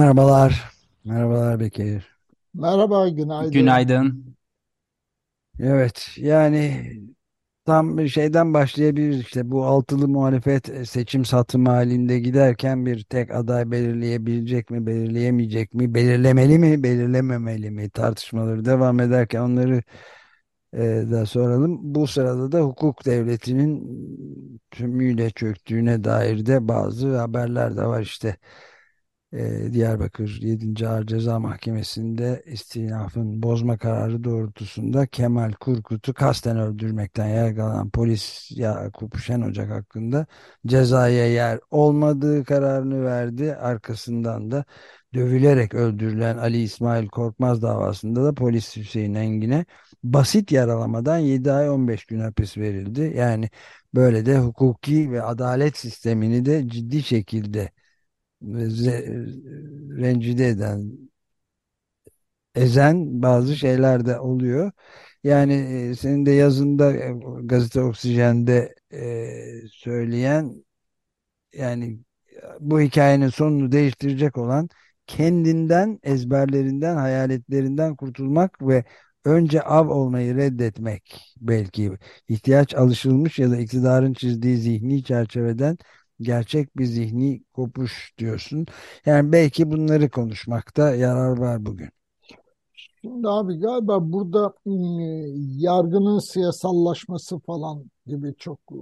Merhabalar. Merhabalar Bekir. Merhaba, günaydın. Günaydın. Evet yani tam bir şeyden başlayabiliriz işte bu altılı muhalefet e, seçim satım halinde giderken bir tek aday belirleyebilecek mi belirleyemeyecek mi belirlemeli mi belirlememeli mi tartışmaları devam ederken onları e, da soralım. Bu sırada da hukuk devletinin tümüyle çöktüğüne dair de bazı haberler de var işte. Ee, Diyarbakır 7. Ağır Ceza Mahkemesi'nde istinafın bozma kararı doğrultusunda Kemal Kurkut'u kasten öldürmekten yargılanan polis Yakup Şenocak hakkında cezaya yer olmadığı kararını verdi. Arkasından da dövülerek öldürülen Ali İsmail Korkmaz davasında da polis Hüseyin Engin'e basit yaralamadan 7 ay 15 gün hapis verildi. Yani böyle de hukuki ve adalet sistemini de ciddi şekilde rencide eden, ezen bazı şeyler de oluyor. Yani e, senin de yazında e, gazete Oksijen'de e, söyleyen yani bu hikayenin sonunu değiştirecek olan kendinden, ezberlerinden, hayaletlerinden kurtulmak ve önce av olmayı reddetmek belki ihtiyaç alışılmış ya da iktidarın çizdiği zihni çerçeveden gerçek bir zihni kopuş diyorsun. Yani belki bunları konuşmakta yarar var bugün. Şimdi abi galiba burada yargının siyasallaşması falan gibi çok e,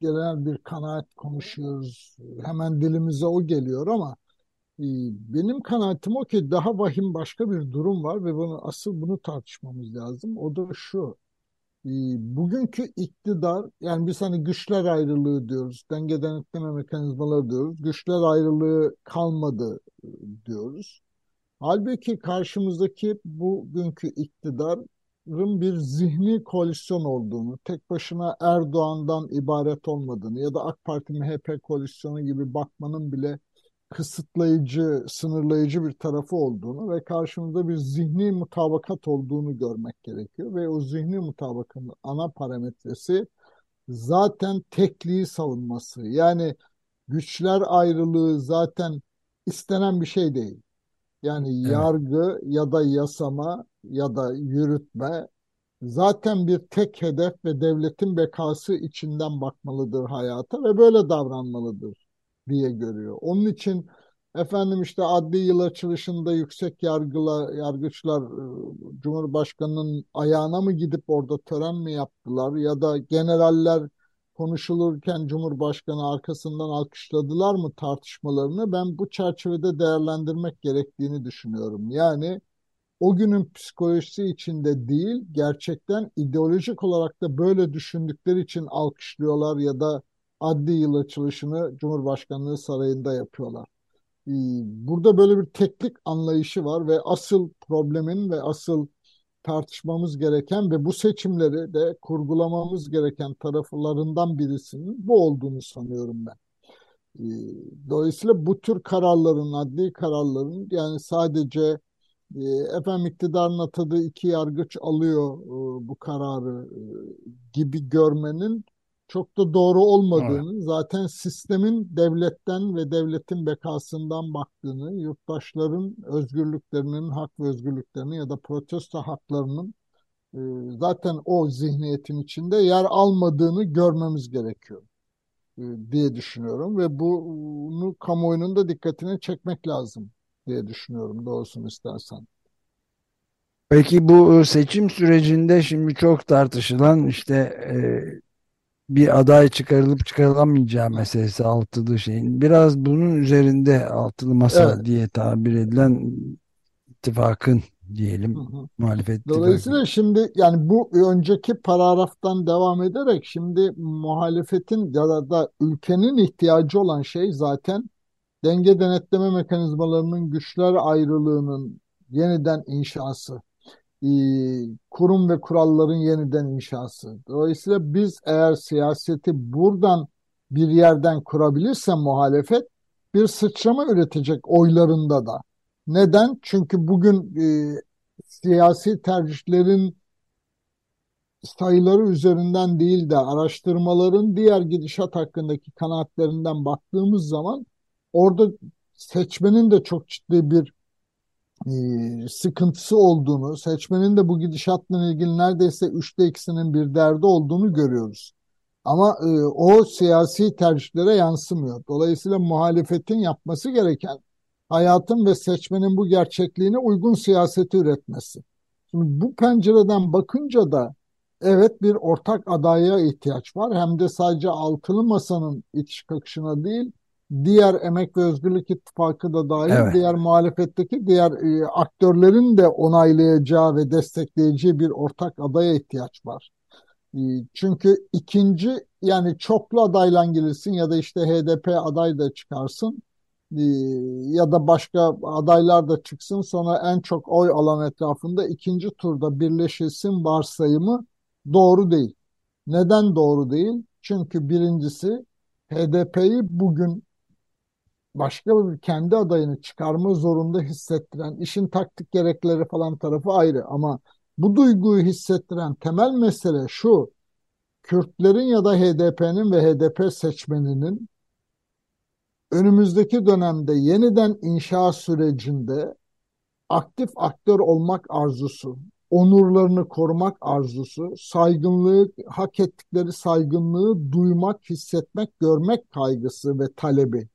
genel bir kanaat konuşuyoruz. Hemen dilimize o geliyor ama e, benim kanaatim o ki daha vahim başka bir durum var ve bunu asıl bunu tartışmamız lazım. O da şu. Ee, bugünkü iktidar yani biz hani güçler ayrılığı diyoruz, denge denetleme mekanizmaları diyoruz. Güçler ayrılığı kalmadı e, diyoruz. Halbuki karşımızdaki bugünkü iktidarın bir zihni koalisyon olduğunu, tek başına Erdoğan'dan ibaret olmadığını ya da AK Parti MHP koalisyonu gibi bakmanın bile kısıtlayıcı, sınırlayıcı bir tarafı olduğunu ve karşımızda bir zihni mutabakat olduğunu görmek gerekiyor. Ve o zihni mutabakatın ana parametresi zaten tekliği savunması. Yani güçler ayrılığı zaten istenen bir şey değil. Yani Evet. yargı ya da yasama ya da yürütme zaten bir tek hedef ve devletin bekası içinden bakmalıdır hayata ve böyle davranmalıdır diye görüyor. Onun için efendim işte adli yıl açılışında yüksek yargılar, yargıçlar e, Cumhurbaşkanı'nın ayağına mı gidip orada tören mi yaptılar ya da generaller konuşulurken Cumhurbaşkanı arkasından alkışladılar mı tartışmalarını ben bu çerçevede değerlendirmek gerektiğini düşünüyorum. Yani o günün psikolojisi içinde değil, gerçekten ideolojik olarak da böyle düşündükleri için alkışlıyorlar ya da adli yıl açılışını Cumhurbaşkanlığı Sarayı'nda yapıyorlar. Ee, burada böyle bir teknik anlayışı var ve asıl problemin ve asıl tartışmamız gereken ve bu seçimleri de kurgulamamız gereken taraflarından birisinin bu olduğunu sanıyorum ben. Ee, dolayısıyla bu tür kararların, adli kararların yani sadece e, efendim iktidarın atadığı iki yargıç alıyor e, bu kararı e, gibi görmenin çok da doğru olmadığını, evet. zaten sistemin devletten ve devletin bekasından baktığını, yurttaşların özgürlüklerinin, hak ve özgürlüklerinin ya da protesto haklarının e, zaten o zihniyetin içinde yer almadığını görmemiz gerekiyor e, diye düşünüyorum ve bunu kamuoyunun da dikkatine çekmek lazım diye düşünüyorum doğrusunu istersen. Peki bu seçim sürecinde şimdi çok tartışılan işte bir aday çıkarılıp çıkarılamayacağı meselesi altılı şeyin. Biraz bunun üzerinde altılı masa Evet. diye tabir edilen ittifakın diyelim Hı hı. muhalefet ittifakı. Dolayısıyla şimdi yani bu önceki paragraftan devam ederek şimdi muhalefetin ya da, da ülkenin ihtiyacı olan şey zaten denge denetleme mekanizmalarının güçler ayrılığının yeniden inşası, e, kurum ve kuralların yeniden inşası. Dolayısıyla biz eğer siyaseti buradan bir yerden kurabilirse muhalefet bir sıçrama üretecek oylarında da. Neden? Çünkü bugün e, siyasi tercihlerin sayıları üzerinden değil de araştırmaların diğer gidişat hakkındaki kanaatlerinden baktığımız zaman orada seçmenin de çok ciddi bir sıkıntısı olduğunu, seçmenin de bu gidişatla ilgili neredeyse üçte ikisinin bir derdi olduğunu görüyoruz. Ama e, o siyasi tercihlere yansımıyor. Dolayısıyla muhalefetin yapması gereken hayatın ve seçmenin bu gerçekliğine uygun siyaseti üretmesi. Şimdi bu pencereden bakınca da evet bir ortak adaya ihtiyaç var. Hem de sadece altılı masanın itiş kakışına değil, diğer Emek ve Özgürlük İttifakı da dahil Evet. diğer muhalefetteki diğer e, aktörlerin de onaylayacağı ve destekleyeceği bir ortak adaya ihtiyaç var. E, Çünkü ikinci yani çoklu adayla gelirsin ya da işte HDP aday da çıkarsın e, ya da başka adaylar da çıksın sonra en çok oy alan etrafında ikinci turda birleşilsin varsayımı doğru değil. Neden doğru değil? Çünkü birincisi HDP'yi bugün başka bir kendi adayını çıkarma zorunda hissettiren, işin taktik gerekleri falan tarafı ayrı ama bu duyguyu hissettiren temel mesele şu, Kürtlerin ya da HDP'nin ve HDP seçmeninin önümüzdeki dönemde yeniden inşa sürecinde aktif aktör olmak arzusu, onurlarını korumak arzusu, saygınlığı, hak ettikleri saygınlığı duymak, hissetmek, görmek kaygısı ve talebi.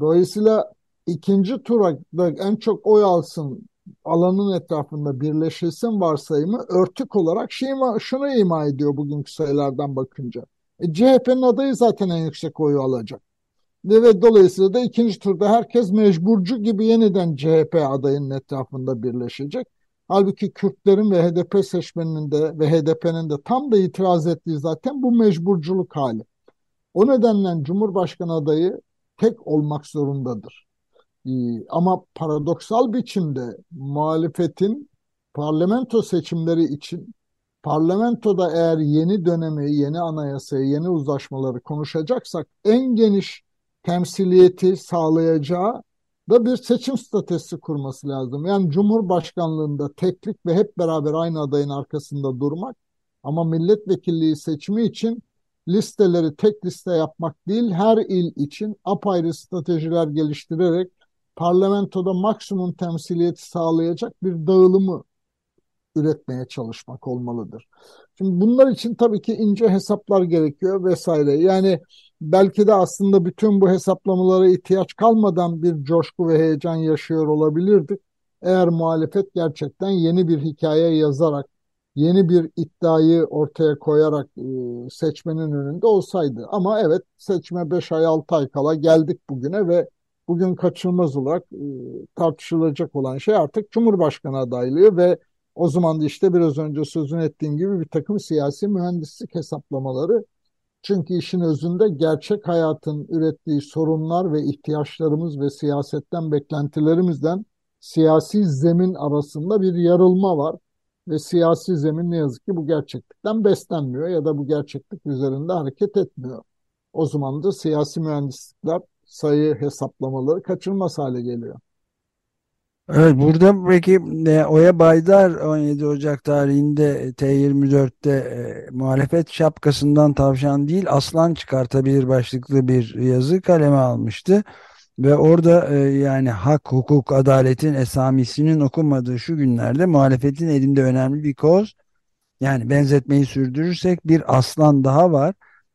Dolayısıyla ikinci tura en çok oy alsın alanın etrafında birleşilsin varsayımı örtük olarak şey, şunu ima ediyor bugünkü sayılardan bakınca. E, CHP'nin adayı zaten en yüksek oyu alacak. Ve dolayısıyla da ikinci turda herkes mecburcu gibi yeniden CHP adayının etrafında birleşecek. Halbuki Kürtlerin ve HDP seçmeninin de ve HDP'nin de tam da itiraz ettiği zaten bu mecburculuk hali. O nedenle Cumhurbaşkanı adayı tek olmak zorundadır. Ee, ama paradoksal biçimde muhalefetin parlamento seçimleri için parlamentoda eğer yeni dönemi, yeni anayasayı, yeni uzlaşmaları konuşacaksak en geniş temsiliyeti sağlayacağı da bir seçim stratejisi kurması lazım. Yani Cumhurbaşkanlığında teklik ve hep beraber aynı adayın arkasında durmak ama milletvekilliği seçimi için listeleri tek liste yapmak değil, her il için apayrı stratejiler geliştirerek parlamentoda maksimum temsiliyeti sağlayacak bir dağılımı üretmeye çalışmak olmalıdır. Şimdi bunlar için tabii ki ince hesaplar gerekiyor vesaire. Yani belki de aslında bütün bu hesaplamalara ihtiyaç kalmadan bir coşku ve heyecan yaşıyor olabilirdik. Eğer muhalefet gerçekten yeni bir hikaye yazarak, yeni bir iddiayı ortaya koyarak e, seçmenin önünde olsaydı. Ama evet seçime 5 ay 6 ay kala geldik bugüne ve bugün kaçınılmaz olarak e, tartışılacak olan şey artık Cumhurbaşkanı adaylığı ve o zaman da işte biraz önce sözünü ettiğim gibi bir takım siyasi mühendislik hesaplamaları. Çünkü işin özünde gerçek hayatın ürettiği sorunlar ve ihtiyaçlarımız ve siyasetten beklentilerimizden siyasi zemin arasında bir yarılma var. Ve siyasi zemin ne yazık ki bu gerçeklikten beslenmiyor ya da bu gerçeklik üzerinde hareket etmiyor. O zaman da siyasi mühendislikler sayı hesaplamaları kaçınılmaz hale geliyor. Evet burada peki e, Oya Baydar 17 Ocak tarihinde T24'te e, muhalefet şapkasından tavşan değil aslan çıkartabilir başlıklı bir yazı kaleme almıştı. Ve orada e, yani hak, hukuk, adaletin esamisinin okunmadığı şu günlerde muhalefetin elinde önemli bir koz. Yani benzetmeyi sürdürürsek bir aslan daha var.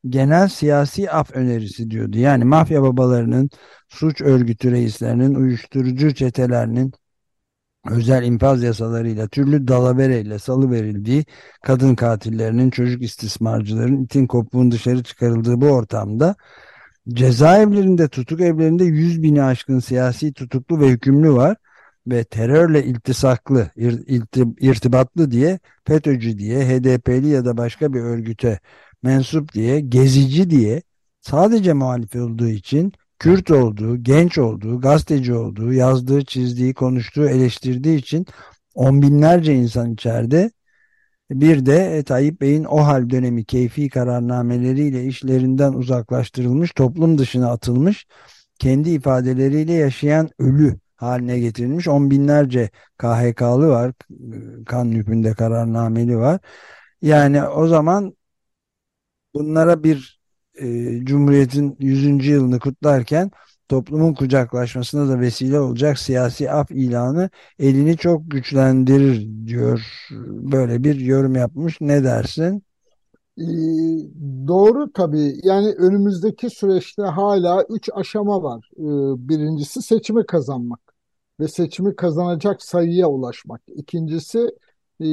Genel siyasi af önerisi diyordu. Yani mafya babalarının, suç örgütü reislerinin, uyuşturucu çetelerinin özel infaz yasalarıyla türlü dalavereyle salı verildiği kadın katillerinin, çocuk istismarcıların itin kopuğun dışarı çıkarıldığı bu ortamda cezaevlerinde, tutuk evlerinde 100 bini aşkın siyasi tutuklu ve hükümlü var ve terörle iltisaklı, irtibatlı diye FETÖ'cü diye, HDP'li ya da başka bir örgüte mensup diye, gezici diye sadece muhalif olduğu için Kürt olduğu, genç olduğu, gazeteci olduğu, yazdığı, çizdiği, konuştuğu, eleştirdiği için on binlerce insan içeride. Bir de Tayyip Bey'in o hal dönemi keyfi kararnameleriyle işlerinden uzaklaştırılmış, toplum dışına atılmış, kendi ifadeleriyle yaşayan ölü haline getirilmiş. On binlerce KHK'lı var, kan hükmünde kararnameli var. Yani o zaman bunlara bir e, Cumhuriyet'in 100. yılını kutlarken toplumun kucaklaşmasına da vesile olacak siyasi af ilanı elini çok güçlendirir diyor. Böyle bir yorum yapmış. Ne dersin? Ee, doğru tabii. Yani önümüzdeki süreçte hala üç aşama var. Ee, birincisi seçimi kazanmak ve seçimi kazanacak sayıya ulaşmak. İkincisi e,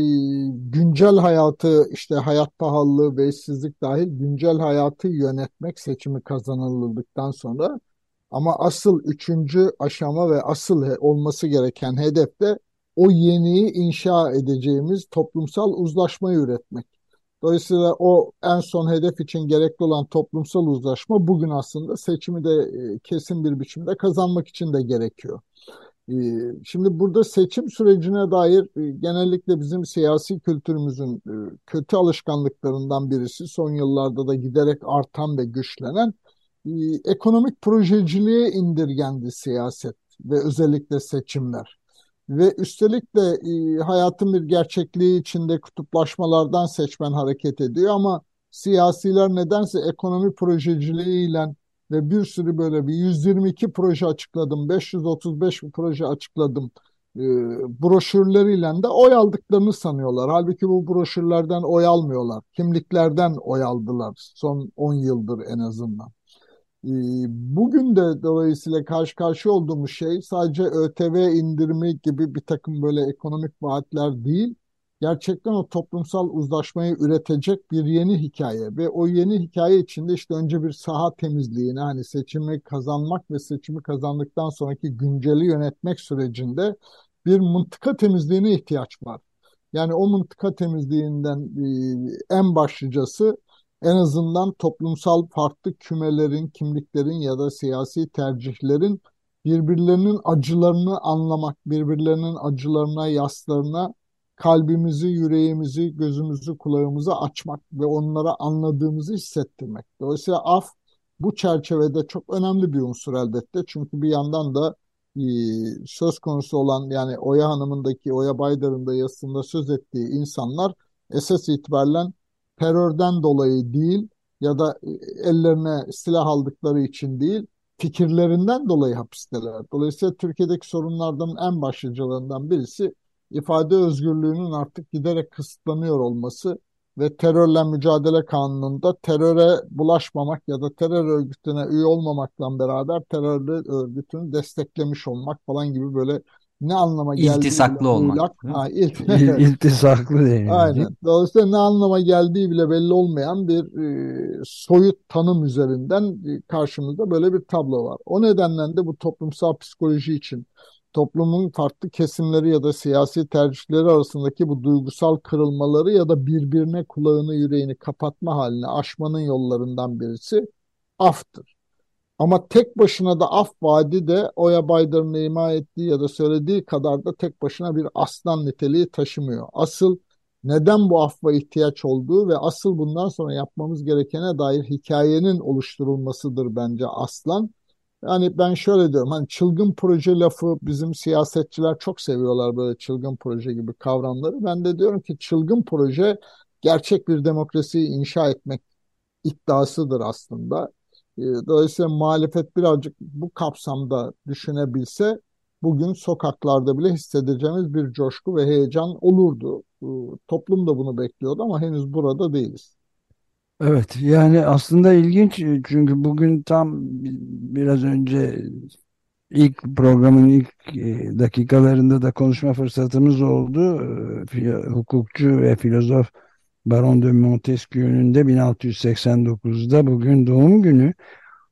güncel hayatı işte hayat pahalılığı ve işsizlik dahil güncel hayatı yönetmek seçimi kazanıldıktan sonra ama asıl üçüncü aşama ve asıl olması gereken hedef de o yeniyi inşa edeceğimiz toplumsal uzlaşmayı üretmek. Dolayısıyla o en son hedef için gerekli olan toplumsal uzlaşma bugün aslında seçimi de e, kesin bir biçimde kazanmak için de gerekiyor. E, şimdi burada seçim sürecine dair e, genellikle bizim siyasi kültürümüzün kötü alışkanlıklarından birisi son yıllarda da giderek artan ve güçlenen ekonomik projeciliğe indirgendi siyaset ve özellikle seçimler. Ve üstelik de e, hayatın bir gerçekliği içinde kutuplaşmalardan seçmen hareket ediyor ama siyasiler nedense ekonomi projeciliğiyle ve bir sürü böyle bir 122 proje açıkladım, 535 proje açıkladım e, broşürleriyle de oy aldıklarını sanıyorlar. Halbuki bu broşürlerden oy almıyorlar. Kimliklerden oy aldılar son 10 yıldır en azından. Bugün de dolayısıyla karşı karşı olduğumuz şey sadece ÖTV indirimi gibi bir takım böyle ekonomik vaatler değil, gerçekten o toplumsal uzlaşmayı üretecek bir yeni hikaye ve o yeni hikaye içinde işte önce bir saha temizliğine hani seçimi kazanmak ve seçimi kazandıktan sonraki günceli yönetmek sürecinde bir mıntıka temizliğine ihtiyaç var. Yani o mıntıka temizliğinden en başlıcası en azından toplumsal farklı kümelerin, kimliklerin ya da siyasi tercihlerin birbirlerinin acılarını anlamak, birbirlerinin acılarına, yaslarına kalbimizi, yüreğimizi, gözümüzü, kulağımızı açmak ve onlara anladığımızı hissettirmek. Dolayısıyla af bu çerçevede çok önemli bir unsur elbette. Çünkü bir yandan da söz konusu olan yani Oya Hanım'ındaki, Oya Baydar'ın da yazısında söz ettiği insanlar esas itibariyle terörden dolayı değil ya da e, ellerine silah aldıkları için değil, fikirlerinden dolayı hapisteler. Dolayısıyla Türkiye'deki sorunlardan en başlıcalarından birisi ifade özgürlüğünün artık giderek kısıtlanıyor olması ve terörle mücadele kanununda teröre bulaşmamak ya da terör örgütüne üye olmamakla beraber terör örgütünü desteklemiş olmak falan gibi böyle ne anlama geldiği İltisaklı olmak. muğlak, ha, İl, iltisaklı. Aynen. Dolayısıyla ne anlama geldiği bile belli olmayan bir e, soyut tanım üzerinden e, karşımızda böyle bir tablo var. O nedenle de bu toplumsal psikoloji için toplumun farklı kesimleri ya da siyasi tercihleri arasındaki bu duygusal kırılmaları ya da birbirine kulağını yüreğini kapatma haline aşmanın yollarından birisi aftır. Ama tek başına da af vaadi de Oya Baydar'ın ima ettiği ya da söylediği kadar da tek başına bir aslan niteliği taşımıyor. Asıl neden bu affa ihtiyaç olduğu ve asıl bundan sonra yapmamız gerekene dair hikayenin oluşturulmasıdır bence aslan. Yani ben şöyle diyorum hani çılgın proje lafı bizim siyasetçiler çok seviyorlar böyle çılgın proje gibi kavramları. Ben de diyorum ki çılgın proje gerçek bir demokrasiyi inşa etmek iddiasıdır aslında. E, dolayısıyla muhalefet birazcık bu kapsamda düşünebilse bugün sokaklarda bile hissedeceğimiz bir coşku ve heyecan olurdu. E, toplum da bunu bekliyordu ama henüz burada değiliz. Evet yani aslında ilginç çünkü bugün tam biraz önce ilk programın ilk e, dakikalarında da konuşma fırsatımız oldu. E, hukukçu ve filozof Baron de Montesquieu'nun de 1689'da bugün doğum günü.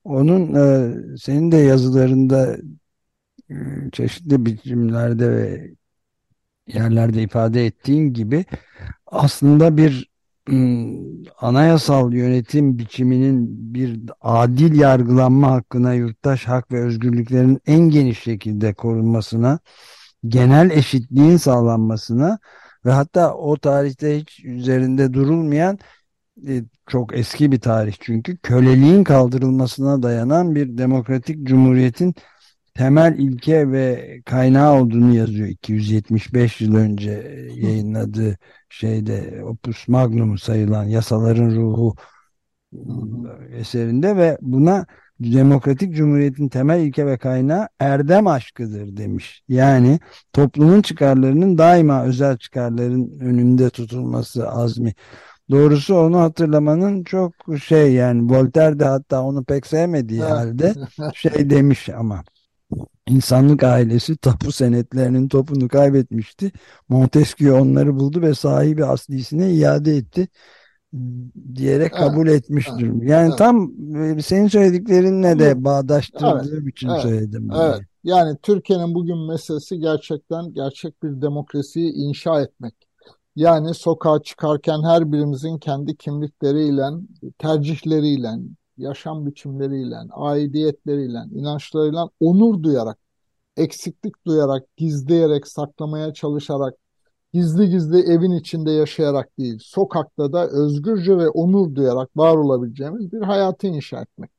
Onun e, senin de yazılarında çeşitli biçimlerde ve yerlerde ifade ettiğin gibi aslında bir anayasal yönetim biçiminin bir adil yargılanma hakkına, yurttaş hak ve özgürlüklerin en geniş şekilde korunmasına, genel eşitliğin sağlanmasına ve hatta o tarihte hiç üzerinde durulmayan e, çok eski bir tarih çünkü köleliğin kaldırılmasına dayanan bir demokratik cumhuriyetin temel ilke ve kaynağı olduğunu yazıyor. 275 yıl önce yayınladığı şeyde Opus Magnum sayılan yasaların ruhu eserinde ve buna demokratik cumhuriyetin temel ilke ve kaynağı erdem aşkıdır demiş. Yani toplumun çıkarlarının daima özel çıkarların önünde tutulması azmi. Doğrusu onu hatırlamanın çok şey yani Voltaire de hatta onu pek sevmediği halde şey demiş ama İnsanlık ailesi tapu senetlerinin topunu kaybetmişti. Montesquieu onları buldu ve sahibi aslisine iade etti diyerek kabul evet, etmiş evet. Yani evet. tam e, senin söylediklerinle de bağdaştırdığı evet, için evet, söyledim. Evet. Yani Türkiye'nin bugün meselesi gerçekten gerçek bir demokrasiyi inşa etmek. Yani sokağa çıkarken her birimizin kendi kimlikleriyle, tercihleriyle, yaşam biçimleriyle, aidiyetleriyle, inançlarıyla onur duyarak, eksiklik duyarak, gizleyerek, saklamaya çalışarak, gizli gizli evin içinde yaşayarak değil, sokakta da özgürce ve onur duyarak var olabileceğimiz bir hayatı inşa etmek.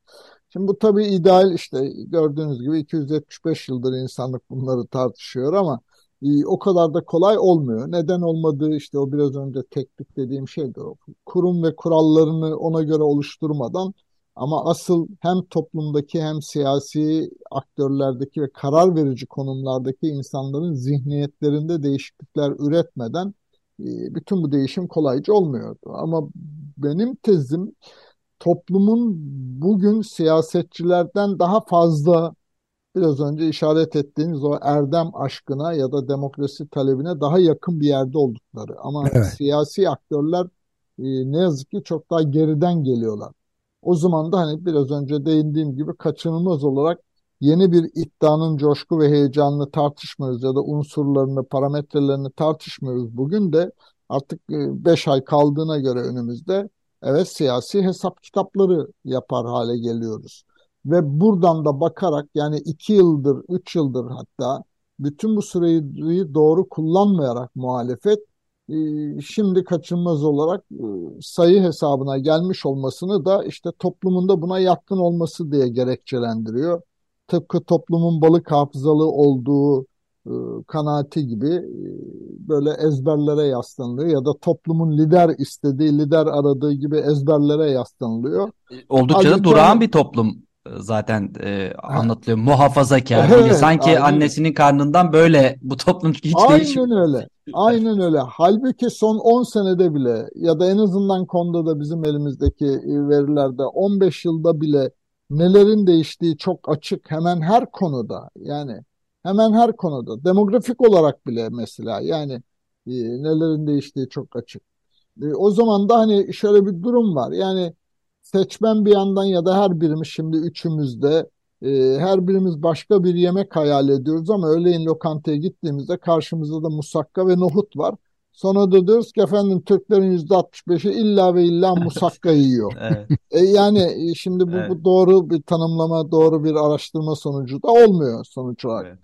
Şimdi bu tabii ideal işte gördüğünüz gibi 275 yıldır insanlık bunları tartışıyor ama e, o kadar da kolay olmuyor. Neden olmadığı işte o biraz önce teknik dediğim. O kurum ve kurallarını ona göre oluşturmadan ama asıl hem toplumdaki hem siyasi aktörlerdeki ve karar verici konumlardaki insanların zihniyetlerinde değişiklikler üretmeden e, bütün bu değişim kolayca olmuyordu. Ama benim tezim toplumun bugün siyasetçilerden daha fazla biraz önce işaret ettiğiniz o erdem aşkına ya da demokrasi talebine daha yakın bir yerde oldukları. Ama evet. siyasi aktörler e, ne yazık ki çok daha geriden geliyorlar. O zaman da hani biraz önce değindiğim gibi kaçınılmaz olarak yeni bir iddianın coşku ve heyecanını tartışmıyoruz ya da unsurlarını, parametrelerini tartışmıyoruz. Bugün de artık 5 e, ay kaldığına göre önümüzde evet siyasi hesap kitapları yapar hale geliyoruz. Ve buradan da bakarak yani 2 yıldır, 3 yıldır hatta bütün bu süreyi doğru kullanmayarak muhalefet şimdi kaçınmaz olarak e, sayı hesabına gelmiş olmasını da işte toplumunda buna yatkın olması diye gerekçelendiriyor. Tıpkı toplumun balık hafızalı olduğu e, kanaati gibi e, böyle ezberlere yaslanılıyor ya da toplumun lider istediği, lider aradığı gibi ezberlere yaslanılıyor. Oldukça da durağan bir toplum zaten e, anlatılıyor. Muhafazakar. Evet, sanki aynen. annesinin karnından böyle bu toplum hiç aynen değişmiyor. Aynen öyle. Aynen öyle. Halbuki son 10 senede bile ya da en azından konuda da bizim elimizdeki e, verilerde 15 yılda bile nelerin değiştiği çok açık. Hemen her konuda yani hemen her konuda demografik olarak bile mesela yani e, nelerin değiştiği çok açık. E, o zaman da hani şöyle bir durum var. Yani seçmen bir yandan ya da her birimiz şimdi üçümüzde e, her birimiz başka bir yemek hayal ediyoruz ama öğleyin lokantaya gittiğimizde karşımızda da musakka ve nohut var. Sonra da diyoruz ki efendim Türklerin yüzde 65'i illa ve illa musakka yiyor. evet. e, yani e, şimdi bu, evet. bu doğru bir tanımlama, doğru bir araştırma sonucu da olmuyor sonuç olarak. Evet.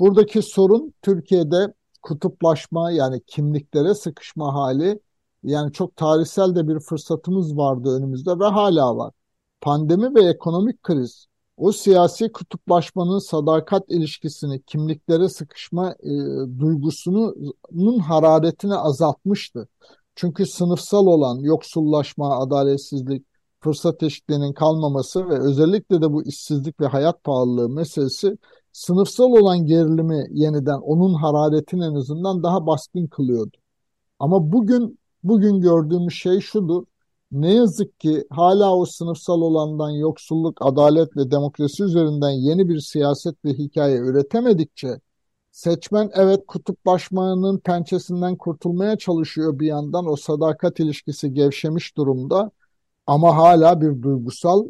Buradaki sorun Türkiye'de kutuplaşma yani kimliklere sıkışma hali yani çok tarihsel de bir fırsatımız vardı önümüzde ve hala var. Pandemi ve ekonomik kriz o siyasi kutuplaşmanın sadakat ilişkisini, kimliklere sıkışma e, duygusunun hararetini azaltmıştı. Çünkü sınıfsal olan yoksullaşma, adaletsizlik, fırsat eşitliğinin kalmaması ve özellikle de bu işsizlik ve hayat pahalılığı meselesi sınıfsal olan gerilimi yeniden onun hararetini en azından daha baskın kılıyordu. Ama bugün bugün gördüğümüz şey şudur. Ne yazık ki hala o sınıfsal olandan yoksulluk, adalet ve demokrasi üzerinden yeni bir siyaset ve hikaye üretemedikçe seçmen evet kutuplaşmanın pençesinden kurtulmaya çalışıyor bir yandan o sadakat ilişkisi gevşemiş durumda ama hala bir duygusal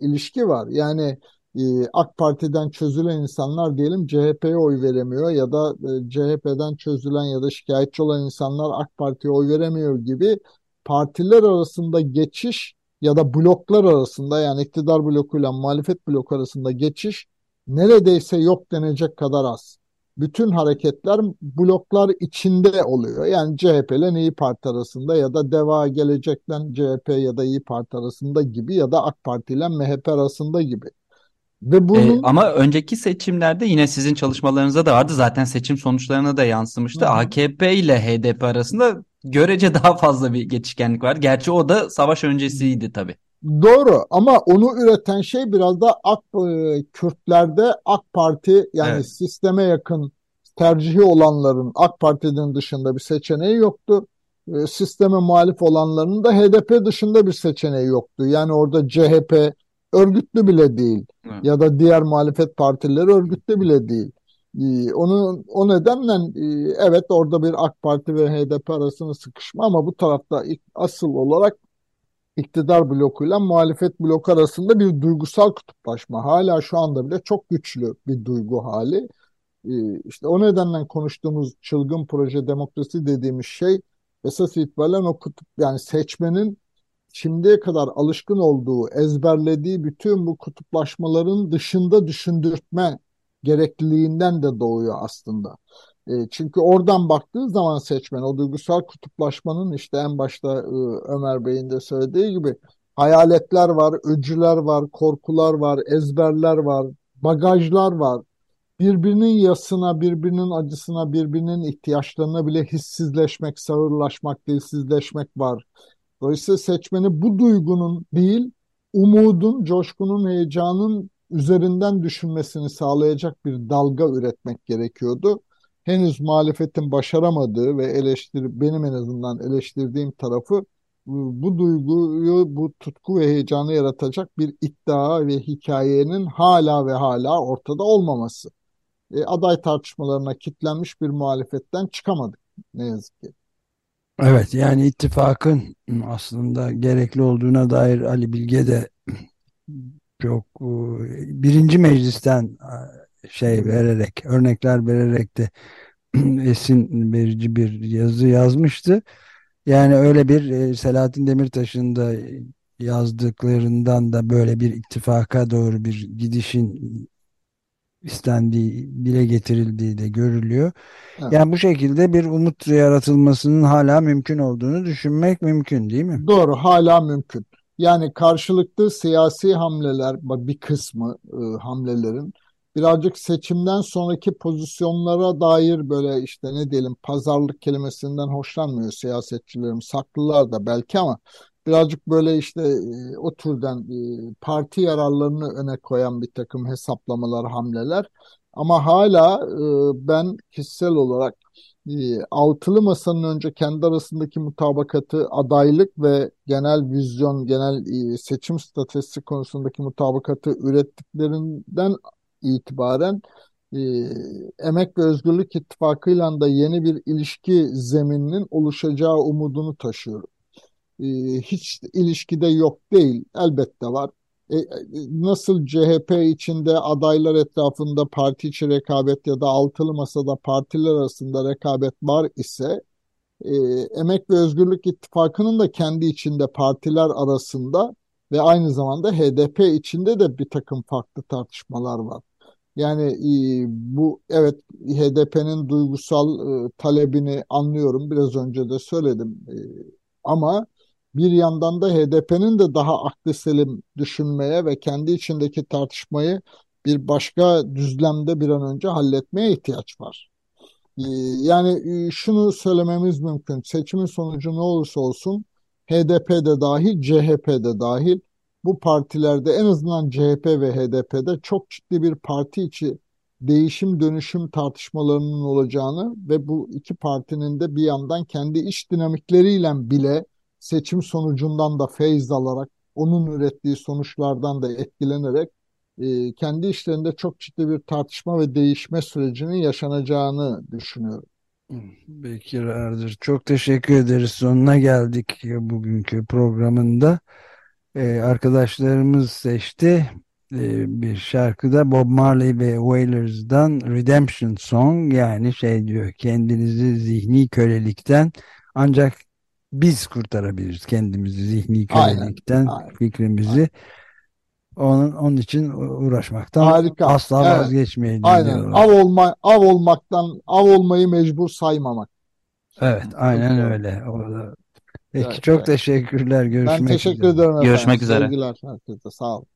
ilişki var. Yani e, AK Parti'den çözülen insanlar diyelim CHP'ye oy veremiyor ya da e, CHP'den çözülen ya da şikayetçi olan insanlar AK Parti'ye oy veremiyor gibi partiler arasında geçiş ya da bloklar arasında yani iktidar blokuyla muhalefet bloku arasında geçiş neredeyse yok denecek kadar az. Bütün hareketler bloklar içinde oluyor. Yani CHP ile İyi Parti arasında ya da Deva Gelecek'ten CHP ya da İyi Parti arasında gibi ya da AK Parti ile MHP arasında gibi. Ve ee, bunun... E, ama önceki seçimlerde yine sizin çalışmalarınızda da vardı. Zaten seçim sonuçlarına da yansımıştı. Hı. AKP ile HDP arasında görece daha fazla bir geçişkenlik var. Gerçi o da savaş öncesiydi tabii. Doğru ama onu üreten şey biraz da AK e, Kürtlerde AK Parti yani evet. sisteme yakın tercihi olanların AK Parti'nin dışında bir seçeneği yoktu. E, sisteme muhalif olanların da HDP dışında bir seçeneği yoktu. Yani orada CHP örgütlü bile değil evet. ya da diğer muhalefet partileri örgütlü bile değil. Ee, onu o nedenle e, evet orada bir AK Parti ve HDP arasında sıkışma ama bu tarafta asıl olarak iktidar blokuyla muhalefet bloku arasında bir duygusal kutuplaşma. Hala şu anda bile çok güçlü bir duygu hali. Ee, işte o nedenle konuştuğumuz çılgın proje demokrasi dediğimiz şey esas itibaren o kutup yani seçmenin şimdiye kadar alışkın olduğu, ezberlediği bütün bu kutuplaşmaların dışında düşündürtme gerekliliğinden de doğuyor aslında. E, çünkü oradan baktığı zaman seçmen o duygusal kutuplaşmanın işte en başta e, Ömer Bey'in de söylediği gibi hayaletler var, öcüler var, korkular var, ezberler var, bagajlar var. Birbirinin yasına, birbirinin acısına, birbirinin ihtiyaçlarına bile hissizleşmek, sağırlaşmak, dilsizleşmek var. Dolayısıyla seçmeni bu duygunun değil, umudun, coşkunun, heyecanın üzerinden düşünmesini sağlayacak bir dalga üretmek gerekiyordu. Henüz muhalefetin başaramadığı ve eleştir benim en azından eleştirdiğim tarafı bu duyguyu, bu tutku ve heyecanı yaratacak bir iddia ve hikayenin hala ve hala ortada olmaması. E, aday tartışmalarına kitlenmiş bir muhalefetten çıkamadık ne yazık ki. Evet yani ittifakın aslında gerekli olduğuna dair Ali Bilge de çok e, birinci meclisten e, şey vererek örnekler vererek de esin verici bir yazı yazmıştı. Yani öyle bir e, Selahattin Demirtaş'ın da yazdıklarından da böyle bir ittifaka doğru bir gidişin istendiği, dile getirildiği de görülüyor. Evet. Yani bu şekilde bir umut yaratılmasının hala mümkün olduğunu düşünmek mümkün değil mi? Doğru, hala mümkün. Yani karşılıklı siyasi hamleler, bir kısmı e, hamlelerin birazcık seçimden sonraki pozisyonlara dair böyle işte ne diyelim pazarlık kelimesinden hoşlanmıyor siyasetçilerim. Saklılar da belki ama birazcık böyle işte e, o türden e, parti yararlarını öne koyan bir takım hesaplamalar, hamleler. Ama hala e, ben kişisel olarak e, altılı masanın önce kendi arasındaki mutabakatı adaylık ve genel vizyon, genel e, seçim stratejisi konusundaki mutabakatı ürettiklerinden itibaren e, Emek ve Özgürlük İttifakı'yla da yeni bir ilişki zemininin oluşacağı umudunu taşıyorum. E, hiç ilişkide yok değil, elbette var. E, e, nasıl CHP içinde adaylar etrafında parti içi rekabet ya da altılı masada partiler arasında rekabet var ise e, Emek ve Özgürlük İttifakı'nın da kendi içinde partiler arasında ve aynı zamanda HDP içinde de bir takım farklı tartışmalar var. Yani bu evet HDP'nin duygusal talebini anlıyorum. Biraz önce de söyledim. E, ama bir yandan da HDP'nin de daha aklı selim düşünmeye ve kendi içindeki tartışmayı bir başka düzlemde bir an önce halletmeye ihtiyaç var. Ee, yani e, şunu söylememiz mümkün. Seçimin sonucu ne olursa olsun HDP'de dahil, CHP'de dahil bu partilerde en azından CHP ve HDP'de çok ciddi bir parti içi değişim dönüşüm tartışmalarının olacağını ve bu iki partinin de bir yandan kendi iç dinamikleriyle bile seçim sonucundan da feyz alarak, onun ürettiği sonuçlardan da etkilenerek e, kendi işlerinde çok ciddi bir tartışma ve değişme sürecinin yaşanacağını düşünüyorum. Bekir Ardır. Çok teşekkür ederiz. Sonuna geldik bugünkü programında. Ee, arkadaşlarımız seçti. Ee, bir şarkıda Bob Marley ve Wailers'dan Redemption Song yani şey diyor kendinizi zihni kölelikten ancak biz kurtarabiliriz kendimizi zihni kölelikten aynen, fikrimizi. Aynen. Onun, onun için uğraşmaktan Harika. asla evet. vazgeçmeyin. Aynen. Av olma av olmaktan av olmayı mecbur saymamak. Evet, aynen öyle. Orada. Peki evet, çok evet. teşekkürler. Görüşmek ben teşekkür üzere. ederim efendim. Görüşmek üzere. Sevgiler herkese. Sağ olun.